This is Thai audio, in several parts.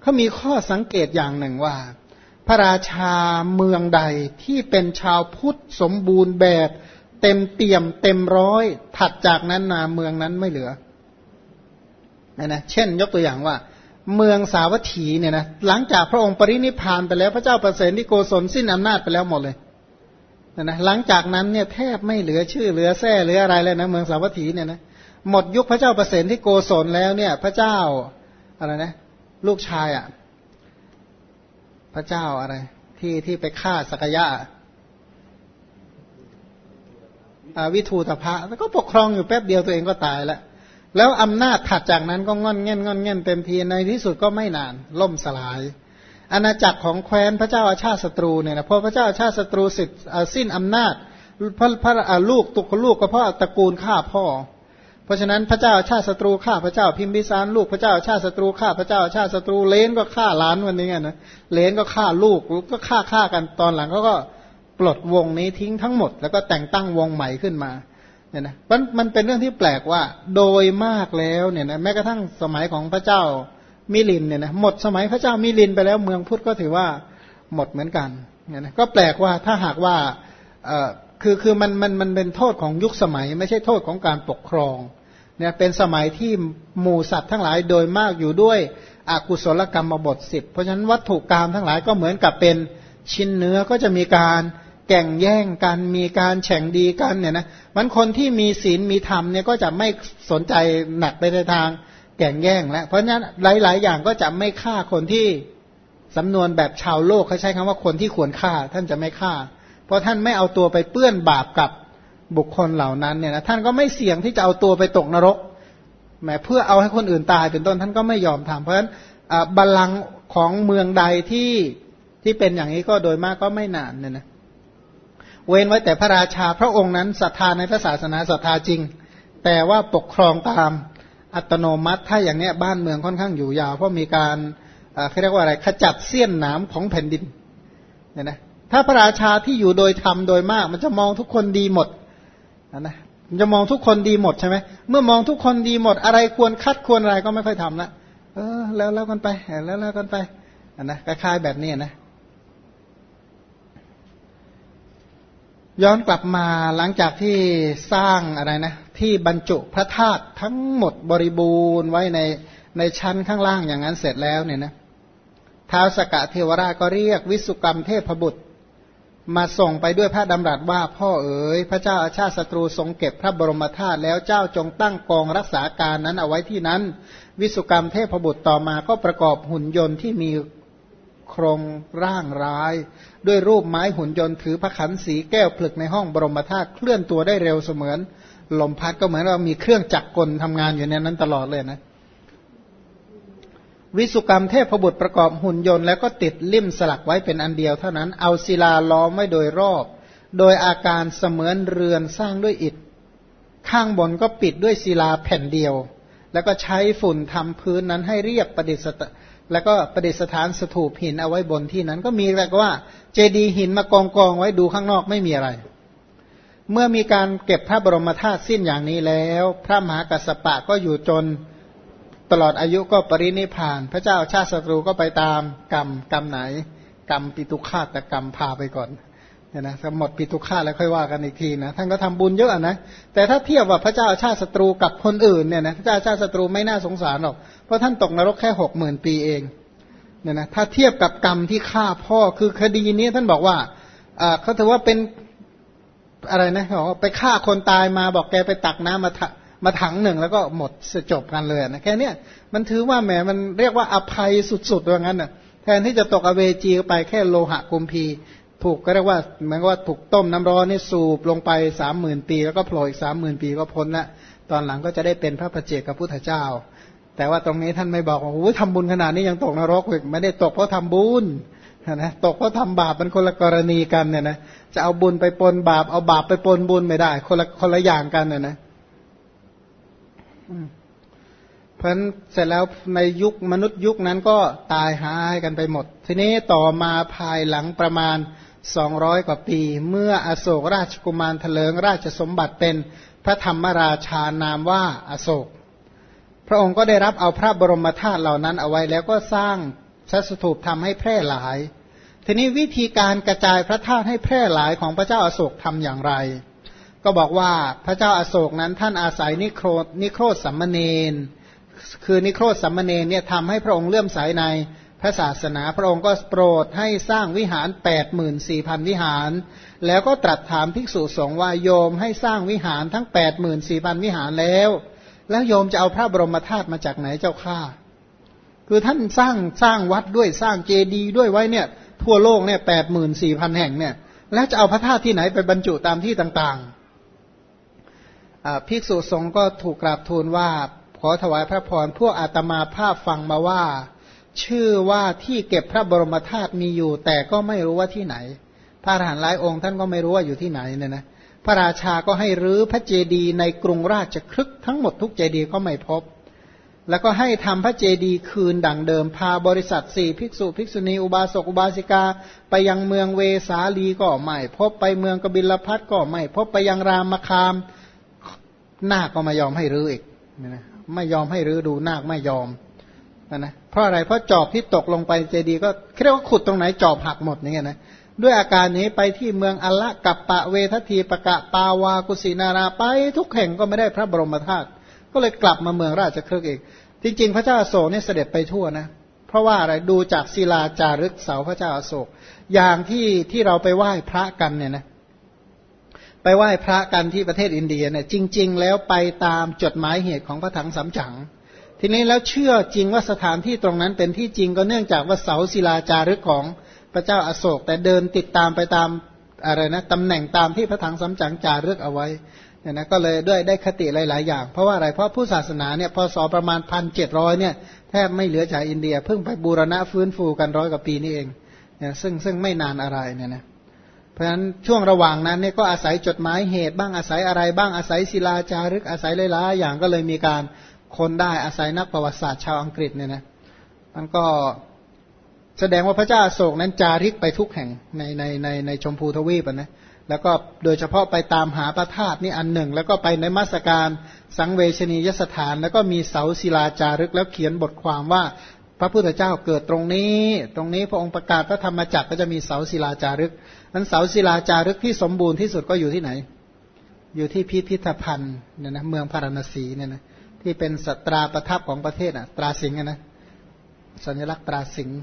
เขามีข้อสังเกตอย่างหนึ่งว่า พระราชาเมืองใดที่เป็นชาวพุทธสมบูรณ์แบบ เต็มเตี่ยม เต็มร้อย ถัดจากนั้นนาเมืองนั้นไม่เหลือนะนะเช่น ยกตัวอย่างว่า เมืองสาวัตถีเนี่ยนะหลังจากพระองค์ปรินิพานไปแล้วพระเจ้าประเสริฐที่โกศลสิ้นอำนาจไปแล้วหมดเลยนะนะหลังจากนั้นเนี่ยแทบไม่เหลือชื่อเหลือแท้เหลืออะไรเลยนะเมืองสาวัตถีเนี่ยนะหมดยุคพระเจ้าประเสริฐที่โกศลแล้วเนี่ย พระเจ้าอะไรนะ ลูกชายอะ่ะ พระเจ้าอะไร ที่ที่ไปฆ่าสักยะวิทูตภะแล้วก็ปกครองอยู่แป๊บเดียวตัวเองก็ตายแล้วแล้วอำนาจถัดจากนั้นก็งอนเง่นงอนเง่นเต็มทีในที่สุดก็ไม่นาน ล่มสลาย อาณาจักรของแคว้นพระเจ้าอาชาติศัตรูเนี่ยนะพอพระเจ้าอาชาติศัตรูสิทธิ์สิ้นอำนาจพระพระลูกตุกลูกก็เพราะตระกูลฆ่าพ่อ เพราะฉะนั้นพระเจ้าชาติศัตรูฆ่าพระเจ้าพิมพิสารลูกพระเจ้าชาติศัตรูฆ่าพระเจ้าชาติศัตรูเลนก็ฆ่าล้านวันนี้นะเลนก็ฆ่าลูกก็ฆ่าฆ่ากันตอนหลังเขาก็ปลดวงนี้ทิ้งทั้งหมด แล้วก็แต่งตั้งวงใหม่ขึ้นมาเนี่ยนะมันมันเป็นเรื่องที่แปลกว่าโดยมากแล้วเนี่ยนะแม้กระทั่งสมัยของพระเจ้ามิลินเนี่ยนะหมดสมัยพระเจ้ามิลินไปแล้วเมืองพุทธก็ถือว่าหมดเหมือนกันเนี่ยนะก็แปลกว่าถ้าหากว่าเออคือคือมันมันมันเป็นโทษของยุคสมัย ไม่ใช่โทษของการปกครอง เนี่ยเป็นสมัยที่หมู่สัตว์ทั้งหลายโดยมากอยู่ด้วยอกุศลกรรมบทสิบเพราะฉะนั้นวัตถุกรรมทั้งหลายก็เหมือนกับเป็นชิ้นเนื้อก็จะมีการแก่งแย่งกันมีการแข่งดีกันเนี่ยนะมันคนที่มีศีลมีธรรมเนี่ยก็จะไม่สนใจหนักไปในทางแก่งแย่งแล้วเพราะฉะนั้นหลาย ๆ อย่างก็จะไม่ฆ่าคนที่สำนวนแบบชาวโลกเขาใช้คำว่าคนที่ควรฆ่า ท่านจะไม่ฆ่า เพราะท่านไม่เอาตัวไปเปื้อนบาปกับ บุคคลเหล่านั้นเนี่ยนะท่านก็ไม่เสี่ยงที่จะเอาตัวไปตกนรกแม้เพื่อเอาให้คนอื่นตายเป็นต้นท่านก็ไม่ยอมทำเพราะฉะนั้นบัลลังก์ของเมืองใดที่ที่เป็นอย่างนี้ก็โดยมากก็ไม่นานเนี่ยนะเว้นไว้แต่พระราชาพระองค์นั้นศรัทธาในพระศาสนาศรัทธาจริง แต่ว่าปกครองตามอัตโนมัติถ้าอย่างเนี้ยบ้านเมืองค่อนข้างอยู่ยาว เพราะมีการเขาเรียกว่าอะไรขจัดเสี้ยนหนามของแผ่นดินเนี่ยนะถ้าพระราชาที่อยู่โดยธรรมโดยมาก มันจะมองทุกคนดีหมด นะมันจะมองทุกคนดีหมดใช่ไหมเมื่อมองทุกคนดีหมด อะไรควรคัดควรอะไรก็ไม่ค่อยทำละเออ แล้วแล้วกันไปแล้วแล้วกันไปนะคล้ายๆแบบนี้นะ ย้อนกลับมาหลังจากที่สร้างอะไรนะ ที่บรรจุพระธาตุทั้งหมดบริบูรณ์ไว้ในในชั้นข้างล่างอย่างนั้นเสร็จแล้วเนี่ยนะท้าวสกะเทวราชก็เรียกวิสุกรรมเทพบุตร มาส่งไปด้วยพระดำรัสว่าพ่อเอ๋ยพระเจ้าอาชาติศัตรูทรงเก็บพระบรมธาตุแล้วเจ้าจงตั้งกองรักษาการนั้นเอาไว้ที่นั้น วิสุกรรมเทพบุตรต่อมาก็ประกอบหุ่นยนต์ที่มีโครงร่างร้าย ด้วยรูปไม้หุ่นยนต์ถือพระขันสีแก้วผลึกในห้องบรมธาตุเคลื่อนตัวได้เร็วเสมือนลมพัดก็เหมือนเรามีเครื่องจักรกลทำงานอยู่ในนั้นตลอดเลยนะ วิสุกรรมเทพบุตรประกอบหุ่นยนต์แล้วก็ติดลิ่มสลักไว้เป็นอันเดียวเท่านั้น เอาศิลาล้อมไว้โดยรอบ โดยอาการเสมือนเรือนสร้างด้วยอิฐ ข้างบนก็ปิดด้วยศิลาแผ่นเดียว แล้วก็ใช้ฝุ่นทำพื้นนั้นให้เรียบประดิษฐ์แล้วก็ประดิษฐานสถูปหินเอาไว้บนที่นั้นก็มีแต่ว่าเจดีหินมากองกองไว้ดูข้างนอกไม่มีอะไร เมื่อมีการเก็บพระบรมธาตุสิ้นอย่างนี้แล้ว พระมหากัสสปะก็อยู่จน ตลอดอายุก็ปรินิพาน พระเจ้าชาติศัตรูก็ไปตามกรรมกรรมไหน กรรมปิตุฆาตกรรมพาไปก่อนเนี่ยนะหมดปิตุฆาตแล้วค่อยว่ากันอีกทีนะท่านก็ทำบุญเยอะนะแต่ถ้าเทียบว่าพระเจ้าชาติศัตรูกับคนอื่นเนี่ยนะพระเจ้าชาติศัตรูไม่น่าสงสารหรอกเพราะท่านตกนรกแค่หกหมื่นปีเองเนี่ยนะถ้าเทียบกับกรรมที่ฆ่าพ่อคือคดีนี้ท่านบอกว่าเขาถือว่าเป็นอะไรนะเขาบอไปฆ่าคนตายมาบอกแกไปตักน้ำมา มาถังหนึ่งแล้วก็หมดจบกันเลยนะแค่นี้มันถือว่าแหมมันเรียกว่าอภัยสุดๆว่างั้นน่ะแทนที่จะตกอเวจีไปแค่โลหะกุมพีถูกก็เรียกว่าเหมือนว่าถูกต้มน้ำร้อนนี่สูบลงไปสามหมื่นปี แล้วก็โผล่อีกสามหมื่นปีก็พ้นละตอนหลังก็จะได้เป็นพระประเจกับพุทธเจ้า แต่ว่าตรงนี้ท่านไม่บอกว่าโอ้ทำบุญขนาดนี้ยังตกนรกอีกไม่ได้ตกเพราะทำบุญนะตกเพราะทำบาปเป็นคนละกรณีกันเนี่ยนะจะเอาบุญไปปนบาปเอาบาปไปปนบุญไม่ได้ คนละคนละอย่างกันเนี่ยนะ เพราะนั้นเสร็จแล้วในยุคมนุษย์ยุคนั้นก็ตายหายกันไปหมด ทีนี้ต่อมาภายหลังประมาณสองร้อยกว่าปี เมื่ออโศกราชกุมารเถลิงราชสมบัติเป็นพระธรรมราชานามว่าอโศก พระองค์ก็ได้รับเอาพระบรมธาตุเหล่านั้นเอาไว้แล้วก็สร้างพระสถูปทำให้แพร่หลาย ทีนี้วิธีการกระจายพระธาตุให้แพร่หลายของพระเจ้าอาโศกทำอย่างไร ก็บอกว่าพระเจ้าอาโศกนั้นท่านอาศัยนิโครนิโครสัมมเนนคือนิโครสัมมเนนเนี่ยทำให้พระองค์เลื่อมใสในพระศาสนาพระองค์ก็โปรดให้สร้างวิหารแปดหมื่นสี่พันวิหาร แล้วก็ตรัสถามภิกษุสงฆ์ว่าโยมให้สร้างวิหารทั้งแปดหมื่นสี่พันวิหารแล้ว แล้วโยมจะเอาพระบรมธาตุมาจากไหนเจ้าข้าคือท่านสร้างสร้างวัดด้วยสร้างเจดีย์ด้วยไว้เนี่ยทั่วโลกเนี่ยแปดหมื่นสี่พันแห่งเนี่ยแล้วจะเอาพระธาตุที่ไหนไปบรรจุตามที่ต่างๆ ภิกษุสงฆ์ก็ถูกกราบทูลว่า ขอถวายพระพรพวกอาตมาภาพฟังมาว่า ชื่อว่าที่เก็บพระบรมธาตุมีอยู่ แต่ก็ไม่รู้ว่าที่ไหน พระอรหันต์หลายองค์ท่านก็ไม่รู้ว่าอยู่ที่ไหนเนี่ยนะพระราชาก็ให้รื้อพระเจดีย์ในกรุงราชครึกทั้งหมดทุกเจดีย์ก็ไม่พบ แล้วก็ให้ทำพระเจดีย์คืนดังเดิมพาบริษัทสี่ภิกษุภิกษุณีอุบาสกอุบาสิกา ไปยังเมืองเวสาลีก็ไม่พบไปเมืองกบิลพัทก็ไม่พบไปยังรามคาม น้าก็ไม่ยอมให้รื้ออีกนะไม่ยอมให้รื้อดูนาคไม่ยอมนะนะเพราะอะไรเพราะจอบที่ตกลงไปเจดีย์ก็เรียกว่าขุดตรงไหนจอบหักหมดอย่างเงี้ยนะด้วยอาการนี้ไปที่เมืองอัลละกับปะเวททีปะกะปาวากุสินาราไปทุกแห่งก็ไม่ได้พระบรมธาตุก็เลยกลับมาเมืองราชครึกอีกจริง ๆ พระเจ้าอโศกเนี่ยเสด็จไปทั่วนะ เพราะว่าอะไรดูจากศิลาจารึกเสาพระเจ้าอโศก อย่างที่ที่เราไปไหว้พระกันเนี่ยนะ ไปไหว้พระกันที่ประเทศอินเดียเนี่ยจริง ๆ แล้วไปตามจดหมายเหตุของพระถังสำจัง ทีนี้แล้วเชื่อจริงว่าสถานที่ตรงนั้นเป็นที่จริงก็เนื่องจากว่าเสาศิลาจารึกของพระเจ้าอาโศก แต่เดินติดตามไปตามอะไรนะตำแหน่งตามที่พระถังสำจังจารึกเอาไว้เนี่ยนะก็เลยด้วยได้คติหลาย ๆ อย่าง เพราะว่าอะไรเพราะผู้ศาสนาเนี่ยพศประมาณพันเจ็ดร้อยเนี่ยแทบไม่เหลือจากอินเดีย เพิ่งไปบูรณะฟื้นฟูกันร้อยกว่าปีนี่เองเนี่ยซึ่งซึ่งไม่นานอะไรเนี่ยนะ ราะฉะนั้นช่วงระหว่างนั้นเนี่ยก็อาศัยจดหมายเหตุบ้างอาศัยอะไรบ้างอาศัยศิลาจารึกอาศัยหลายๆอย่างก็เลยมีการคนได้อาศัยนักประวัติศาสตร์ชาวอังกฤษเนี่ยนะมันก็แสดงว่าพระเจ้าโศกนั้นจาริกไปทุกแห่งในในในในชมพูทวีปนะแล้วก็โดยเฉพาะไปตามหาพระธาตุนี่อันหนึ่ง แล้วก็ไปในมัสการสังเวชนียสถาน แล้วก็มีเสาศิลาจารึกแล้วเขียนบทความว่า พระพุทธเจ้าเกิดตรงนี้ ตรงนี้พระองค์ประกาศพระธรรมจักรก็จะมีเสาศิลาจารึกนั้นเสาศิลาจารึกที่สมบูรณ์ที่สุดก็อยู่ที่ไหน อยู่ที่พิพิธภัณฑ์เนี่ยนะเมืองพาราณสีเนี่ยนะที่เป็นสตราประทับของประเทศอะ ตราสิงห์นะสัญลักษณ์ตราสิงห์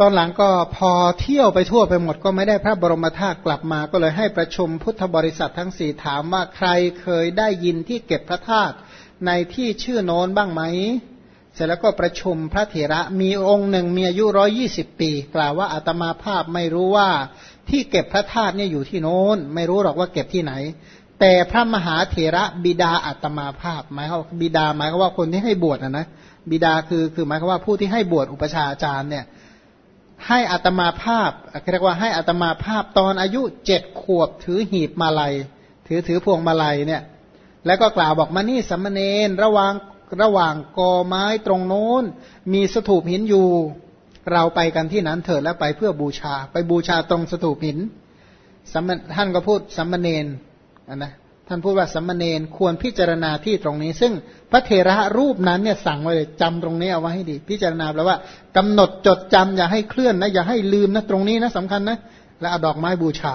ตอนหลังก็พอเที่ยวไปทั่วไปหมดก็ไม่ได้พระบรมธาตุกลับมา ก็เลยให้ประชุมพุทธบริษัททั้งสี่ถามว่าใครเคยได้ยินที่เก็บพระธาตุ ในที่ชื่อโน้นบ้างไหม เสร็จแล้วก็ประชุมพระเถระมีองค์หนึ่งมีอายุร้อยี่สิบปี กล่าวว่าอาตมาภาพไม่รู้ว่าที่เก็บพระธาตุเนี่ยอยู่ที่โน้น ไม่รู้หรอกว่าเก็บที่ไหน แต่พระมหาเถระบิดาอาตมาภาพหมายว่าบิดาหมายว่าคนที่ให้บวชนะนะบิดาคือคือหมายว่าผู้ที่ให้บวชอุปชาอาจารย์เนี่ยให้อัตมาภาพเรียกว่าให้อัตมาภาพตอนอายุเจ็ดขวบถือหีบมาลัย ถือถือพวงมาลัยเนี่ย แล้วก็กล่าวบอกมานี่สัมมเนนระหว่างระหว่างกอไม้ตรงโน้น มีสถูปหินอยู่ เราไปกันที่นั้นเถิดแล้วไปเพื่อบูชา ไปบูชาตรงสถูปหินสมท่านก็พูดสัมมเนนนะท่านพูดว่าสัมมเนนควรพิจารณาที่ตรงนี้ ซึ่งพระเทระรูปนั้นเนี่ยสั่งไว้เลยจำตรงนี้เอาไว้ให้ดี พิจารณาแปลว่ากำหนดจดจำอย่าให้เคลื่อนนะอย่าให้ลืมนะตรงนี้นะสำคัญนะแล้วเอาดอกไม้บูชา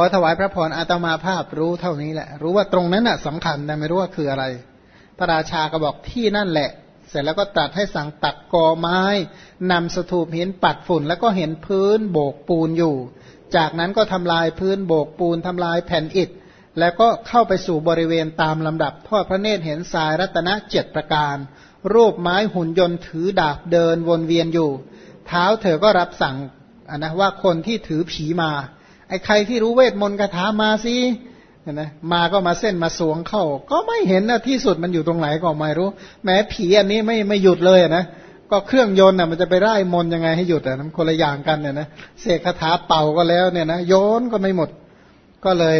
อถวายพระพรอาตมาภาพรู้เท่านี้แหละ รู้ว่าตรงนั้นน่ะสำคัญแต่ไม่รู้ว่าคืออะไร พระราชาก็บอกที่นั่นแหละ เสร็จแล้วก็ตัดให้สั่งตัดกอไม้นำสถูปหินปัดฝุ่น แล้วก็เห็นพื้นโบกปูนอยู่ จากนั้นก็ทำลายพื้นโบกปูนทำลายแผ่นอิฐ แล้วก็เข้าไปสู่บริเวณตามลำดับทอดพระเนตรเห็นสายรัตนเจ็ดประการ รูปไม้หุ่นยนต์ถือดาบเดินวนเวียนอยู่ เท้าเธอก็รับสั่งนะว่าคนที่ถือผีมา ไอ้ใครที่รู้เวทมนต์คาถามาสินะมาก็มาเส้นมาสวงเข้า ก็ไม่เห็นนะที่สุดมันอยู่ตรงไหนก็ไม่รู้ แม้ผีอันนี้ไม่ไม่หยุดเลยนะก็เครื่องยนต์น่ะมันจะไปไล่มนยังไงให้หยุดอะมันคนละอย่างกันเนี่ยนะเสกคาถาเป่าก็แล้วเนี่ยนะโยนก็ไม่หมด ก็เลย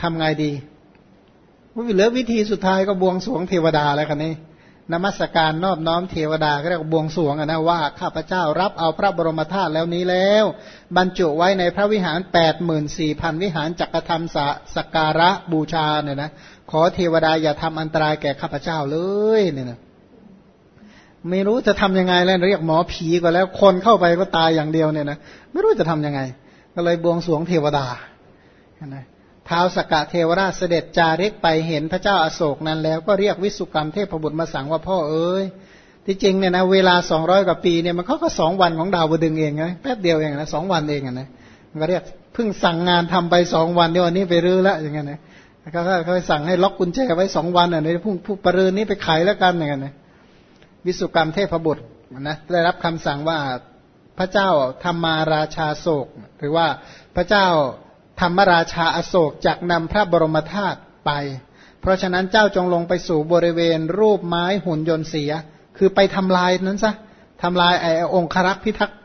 ทำไงดีเหลือวิธีสุดท้ายก็บวงสวงเทวดาแล้วกันนี่ นมัสการนอบน้อมเทวดาก็เรียกบวงสวงนะว่าข้าพเจ้ารับเอาพระบรมธาตุแล้วนี้แล้ว บรรจุไว้ในพระวิหารแปดหมื่นสี่พันวิหารจักรธรรมสสการะบูชาเนี่ยนะขอเทวดาอย่าทำอันตรายแก่ข้าพเจ้าเลยเนี่ยนะไม่รู้จะทํำยังไงแล้วเรียกหมอผีก็แล้วคนเข้าไปก็ตายอย่างเดียวเนี่ยนะไม่รู้จะทํำยังไง ก็เลยบวงสรวงเทวดานะ ท้าวสกกะเทวราชเสด็จจาริกไปเห็นพระเจ้าอาโศกนั้นแล้วก็เรียกวิสุกรรมเทพบุตรมาสั่งว่าพ่อเอ้ยที่จริงเนี่ยนะเวลาสองร้อยกว่าปีเนี่ยมันเขาก็สองวันของดาวดึงเองไงแป๊บเดียวเองนะสองวันเองนะมันก็เรียกเพิ่งสั่งงานทำไปสองวันเดียวนี้ไปรื้อแล้วอย่างเงี้ยนะเขาเขาสั่งให้ล็อกกุญแจไว้สองวันอะในผู้ผู้ประเรินนี้ไปขายแล้วกันอย่างเงี้ยนะวิสุกรรมเทพบุตรนะได้รับคำสั่งว่าพระเจ้าธรรมาราชาโศก หรือว่าพระเจ้า ธรรมราชาอโศกจักนำพระบรมธาตุไป เพราะฉะนั้นเจ้าจงลงไปสู่บริเวณรูปไม้หุ่นยนต์เสีย คือไปทำลายนั้นซะทำลายไอ้องครักษ์พิทักษ์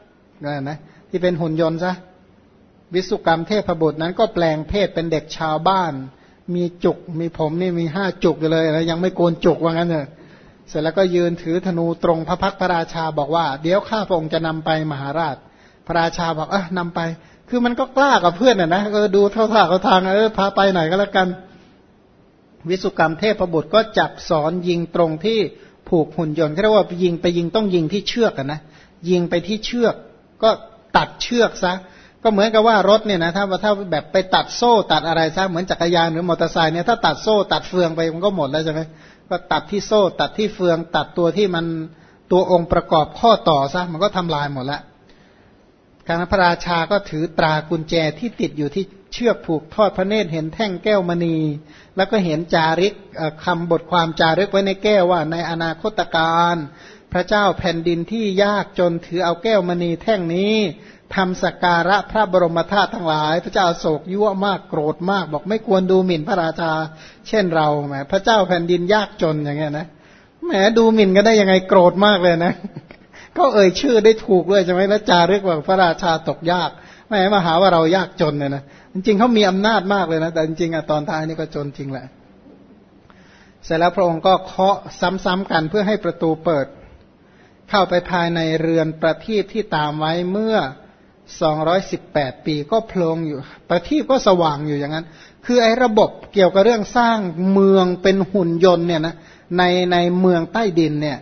นะที่เป็นหุ่นยนต์ซะวิสุกรรมเทพบุตรนั้นก็แปลงเพศเป็นเด็กชาวบ้าน มีจุกมีผมนี่มีห้าจุกอยู่เลยแล้วยังไม่โกนจุกว่างั้นเถอะเสร็จแล้วก็ยืนถือธนูตรงพระพักพระราชาบอกว่า เดี๋ยวข้าพระองค์จะนำไปมหาราช พระราชาบอกเอะนำไปคือมันก็กล้ากับเพื่อนอะนะเออดูเท่าท่าเขาทางเออพาไปไหนก็แล้วกัน วิสุกรรมเทพบุตรก็จับสอนยิงตรงที่ผูกหุ่นยนต์เรียกว่ายิงไปยิงต้องยิงที่เชือกนนะยิงไปที่เชือก ก็ตัดเชือกซะก็เหมือนกับว่ารถเนี่ยนะถ้าถ้าแบบไปตัดโซ่ตัดอะไรซะเหมือนจักรยานหรือมอเตอร์ไซค์เนี่ยถ้าตัดโซ่ตัดเฟืองไปมันก็หมดแล้วใช่ไหมก็ตัดที่โซ่ตัดที่เฟือง ตัดตัวที่มันตัวองค์ประกอบข้อต่อซะมันก็ทำลายหมดแล้ว การพระราชาก็ถือตรากุญแจที่ติดอยู่ที่เชือกผูกทอดพระเนตรเห็นแท่งแก้วมณี แล้วก็เห็นจาริกคำบทความจาริกไว้ในแก้วว่าในอนาคตการพระเจ้าแผ่นดินที่ยากจนถือเอาแก้วมณีแท่งนี้ทำสการะพระบรมธาตุทั้งหลาย พระเจ้าโศกยั่วมากโกรธมาก บอกไม่ควรดูหมิ่นพระราชา เช่นเราแหมพระเจ้าแผ่นดินยากจนอย่างเงี้ยนะแหมดูหมิ่นก็ได้ยังไงโกรธมากเลยนะ ก็เอ่ยชื่อได้ถูกด้วยใช่ไหมแล้วจารึกว่าพระราชาตกยากแหมมาหาว่าเรายากจนเนี่ยนะจริงๆเขามีอำนาจมากเลยนะ แต่จริงๆอะตอนท้ายนี่ก็จนจริงแหละ เสร็จแล้วพระองค์ก็เคาะซ้ำๆกันเพื่อให้ประตูเปิด เข้าไปภายในเรือนประทีปที่ตามไว้เมื่อสองร้อยสิบแปดปีก็โพลงอยู่ ประทีปก็สว่างอยู่อย่างนั้น คือไอ้ระบบเกี่ยวกับเรื่องสร้างเมืองเป็นหุ่นยนต์เนี่ยนะในในเมืองใต้ดินเนี่ย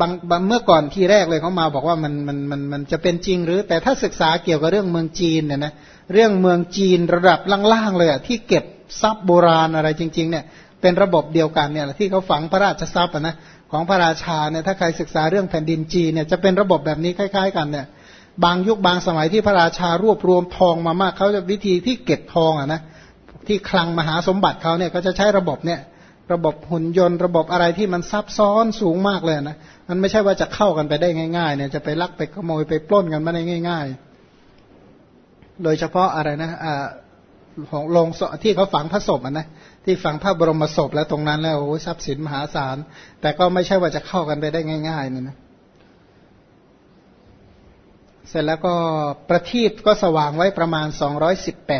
บางเมื่อก่อนที่แรกเลยเขามาบอกว่ามันมันมันมันจะเป็นจริงหรือ แต่ถ้าศึกษาเกี่ยวกับเรื่องเมืองจีนเนี่ยนะเรื่องเมืองจีนระดับล่างๆเลยอะที่เก็บทรัพย์โบราณอะไรจริง ๆ เนี่ย เป็นระบบเดียวกันเนี่ยที่เขาฝังพระราชทรัพย์นะของพระราชาเนี่ยถ้าใครศึกษาเรื่องแผ่นดินจีนเนี่ยจะเป็นระบบแบบนี้คล้าย ๆ กันเนี่ย บางยุคบางสมัยที่พระราชารวบรวมทองมามากเขาจะวิธีที่เก็บทองอะนะที่คลังมหาสมบัติเขาเนี่ยก็จะใช้ระบบเนี่ย ระบบหุ่นยนต์ระบบอะไรที่มันซับซ้อนสูงมากเลยนะมันไม่ใช่ว่าจะเข้ากันไปได้ง่ายๆเนี่ยจะไปลักไปขโมยไปปล้นกันไม่ได้ง่าย ๆ โดยเฉพาะอะไรนะอ่าของโรงที่เขาฝังพระศพนะที่ฝังพระบรมศพแล้วตรงนั้นแล้วโอ้ทรัพย์สินมหาศาล แต่ก็ไม่ใช่ว่าจะเข้ากันไปได้ง่ายๆนี่นะเสร็จแล้วก็ประทีปก็สว่างไว้ประมาณสองร้อยสิบแป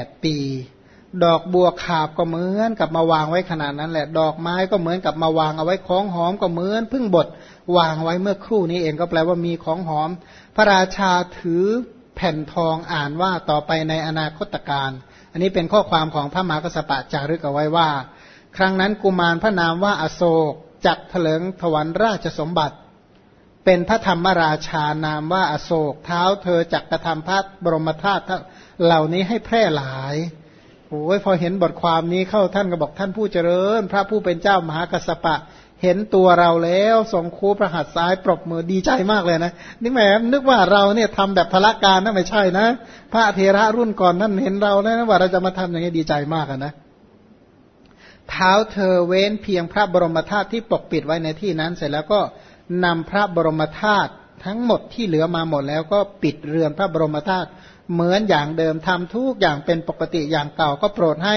ดอกบัวขาบก็เหมือนกับมาวางไว้ขนาดนั้นแหละ ดอกไม้ก็เหมือนกับมาวางเอาไว้ของหอมก็เหมือนพึ่งบดวางไว้เมื่อครู่นี้เองก็แปลว่ามีของหอม พระราชาถือแผ่นทองอ่านว่าต่อไปในอนาคตการ อันนี้เป็นข้อความของพระมหากษัตริย์จารึกเอาไว้ว่า ครั้งนั้นกุมารพระนามว่าอโศกจักเถลิงถวันราชสมบัติ เป็นพระธรรมราชานามว่าอโศก เท้าเธอจักกระทำพระบรมธาตุเหล่านี้ให้แพร่หลาย โอ้ยพอเห็นบทความนี้เข้าท่านก็บอกท่านผู้เจริญ พระผู้เป็นเจ้ามหากัสปะ เห็นตัวเราแล้วทรงคูประหัตซ้ายปรบมือดีใจมากเลยนะนี่แหมนึกว่าเราเนี่ยทำแบบพละการนะไม่ใช่นะ พระเทระรุ่นก่อนนั่นเห็นเราแล้วนะว่าเราจะมาทำอย่างนี้ดีใจมากนะเท้าเธอเว้นเพียงพระบรมธาตุที่ปกปิดไว้ในที่นั้น เสร็จแล้วก็นำพระบรมธาตุทั้งหมดที่เหลือมาหมดแล้วก็ปิดเรือนพระบรมธาตุ เหมือนอย่างเดิมทำทุกอย่างเป็นปกติอย่างเก่าก็โปรดให้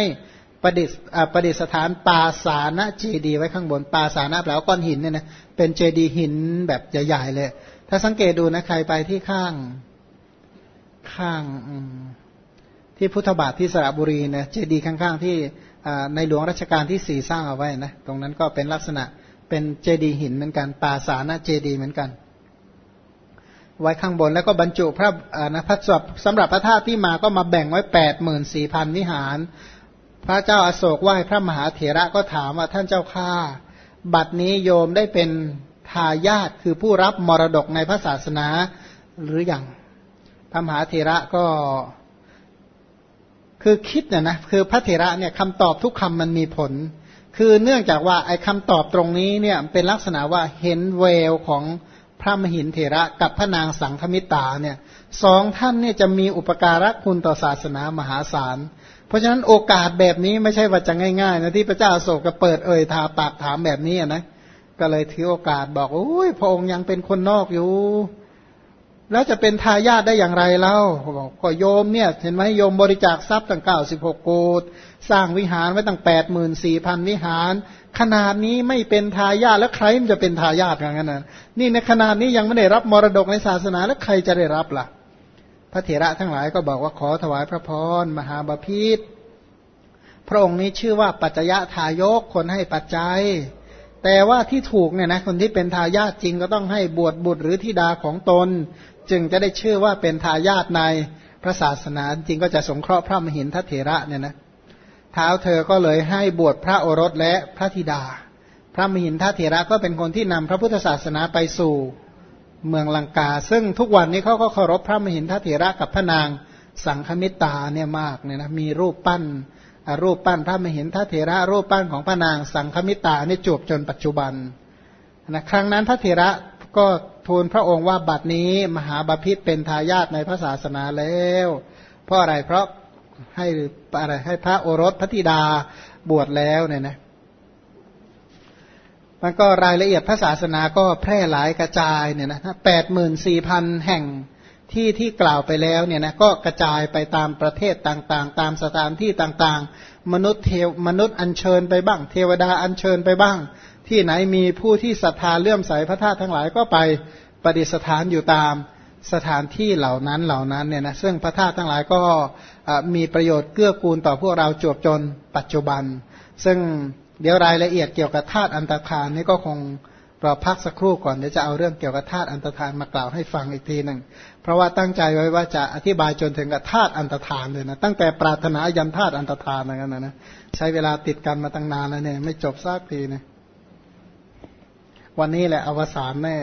ประดิษประดิษฐานปาสานะเจดีไว้ข้างบนปาสานะแปลว่าก้อนหินเนี่ยนะเป็นเจดีหินแบบใหญ่ๆเลย ถ้าสังเกตดูนะใครไปที่ข้างข้างที่พุทธบาทที่สระบุรีนะเจดีข้างๆ ที่ในหลวงรัชกาลที่สี่สร้างเอาไว้นะตรงนั้นก็เป็นลักษณะเป็นเจดีหินเหมือนกันปาสานะเจดีเหมือนกัน ไว้ข้างบนแล้วก็บรรจุพระนะพระศพสำหรับพระธาตุที่มาก็มาแบ่งไว้แปดหมื่นสี่พันวิหาร พระเจ้าอาโศกไหว้พระมหาเถระก็ถามว่าท่านเจ้าข้าบัดนี้โยมได้เป็นททายาทคือผู้รับมรดกในพระศาสนาหรืออยังพระมหาเถระก็คือคิดเนี่ยนะคือพระเถระเนี่ยคำตอบทุกคำมันมีผล คือเนื่องจากว่าไอ้คำตอบตรงนี้เนี่ยเป็นลักษณะว่าเห็นเวลของ พระมหินเถระกับพระนางสังคมิตาเนี่ยสองท่านเนี่ยจะมีอุปการะคุณต่อศาสนามหาศาล เพราะฉะนั้นโอกาสแบบนี้ไม่ใช่ว่าจะง่ายๆนะที่พระเจ้าโศกก็เปิดเอ่ยทาปากถามแบบนี้นะก็เลยถือโอกาสบอกโอ้ยพระองค์ยังเป็นคนนอกอยู่ แล้วจะเป็นทายาทได้อย่างไรเล่าบอกก็โยมเนี่ย เห็นไหมโยมบริจาคทรัพย์ตั้งเก้าสิบหกโกด สร้างวิหารไว้ตั้งแปดหมื่นสี่พันวิหาร ขนาดนี้ไม่เป็นทายาทแล้วใครมันจะเป็นทายาทอย่างนั้นนะนี่ในขนาดนี้ยังไม่ได้รับมรดกในศาสนาแล้วใครจะได้รับล่ะ พระเถระทั้งหลายก็บอกว่าขอถวายพระพรมหาบาพิษพระองค์นี้ชื่อว่าปัจจยะทายกคนให้ปัจจัย แต่ว่าที่ถูกเนี่ยนะคนที่เป็นทายาทจริงก็ต้องให้บวชบุตรหรือธิดาของตน จึงจะได้ชื่อว่าเป็นทายาทในพระศาสนาจริงก็จะสงเคราะห์พระมหินทเถระเนี่ยนะ เท้าเธอก็เลยให้บวชพระโอรสและพระธิดา พระมหินทเถระก็เป็นคนที่นำพระพุทธศาสนาไปสู่เมืองลังกา ซึ่งทุกวันนี้เขาก็เคารพพระมหินทเถระกับพระนางสังคมิตาเนี่ยมากเนี่ยนะมีรูปปั้นรูปปั้นพระมหินทเถระ รูปปั้นของพระนางสังคมิตาเนี่ยจบจนปัจจุบันนะครั้งนั้นพระเถระก็ทูลพระองค์ว่าบัดนี้มหาบาพิษเป็นทายาทในพระศาสนาแล้ว เพราะอะไรเพราะ ให้อะไรให้พระโอรสพระธิดาบวชแล้วเนี่ยนะมันก็รายละเอียดพระศาสนาก็แพร่หลายกระจายเนี่ยนะแปดหมื่นสี่พันแห่งที่ที่กล่าวไปแล้วเนี่ยนะก็กระจายไปตามประเทศต่างๆ ตามสถานที่ต่างๆ มนุษย์เทวมนุษย์อัญเชิญไปบ้าง เทวดาอัญเชิญไปบ้าง ที่ไหนมีผู้ที่ศรัทธาเลื่อมใสพระธาตุทั้งหลายก็ไปประดิษฐานอยู่ตาม สถานที่เหล่านั้นเหล่านั้นเนี่ยนะซึ่งพระธาตุทั้งหลายก็มีประโยชน์เกื้อกูลต่อพวกเราจวบจนปัจจุบัน ซึ่งเดี๋ยวรายละเอียดเกี่ยวกับธาตุอันตรธานนี่ก็คงราพักสักครู่ก่อนเดี๋ยวจะเอาเรื่องเกี่ยวกับธาตุอันตรธานมากล่าวให้ฟังอีกทีหนึ่งเพราะว่าตั้งใจไว้ว่าจะอธิบายจนถึงกับธาตุอันตรธานเลยนะตั้งแต่ปรารถนายันธาตุอันตรธานอะไรกันนะนะใช้เวลาติดกันมาตั้งนานแล้วเนี่ยไม่จบสักทีนะวันนี้แหละอวสานแน่